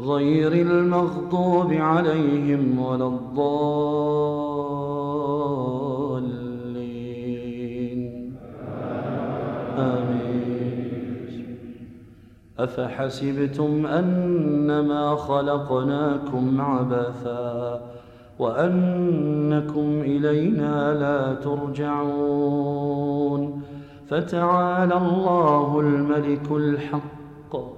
غير المغضوب عليهم ولا الضالين. آمين. أفحسبتم أنما خلقناكم عبثا وأنكم إلينا لا ترجعون. فتعالى الله الملك الحق.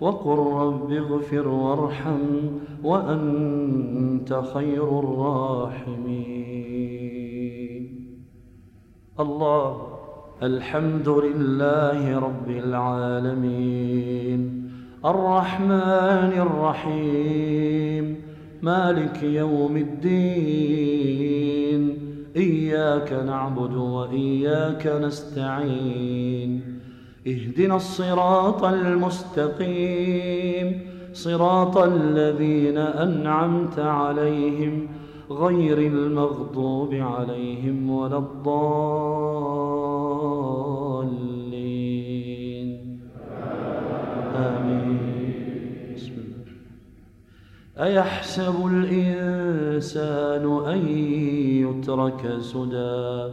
وقل رب اغفر وارحم وأنت خير الراحمين. الله الحمد لله رب العالمين. الرحمن الرحيم. مالك يوم الدين. إياك نعبد وإياك نستعين. اهدنا الصراط المستقيم. صراط الذين أنعمت عليهم غير المغضوب عليهم ولا الضالين. آمين. أيحسب الإنسان أن يترك سدى؟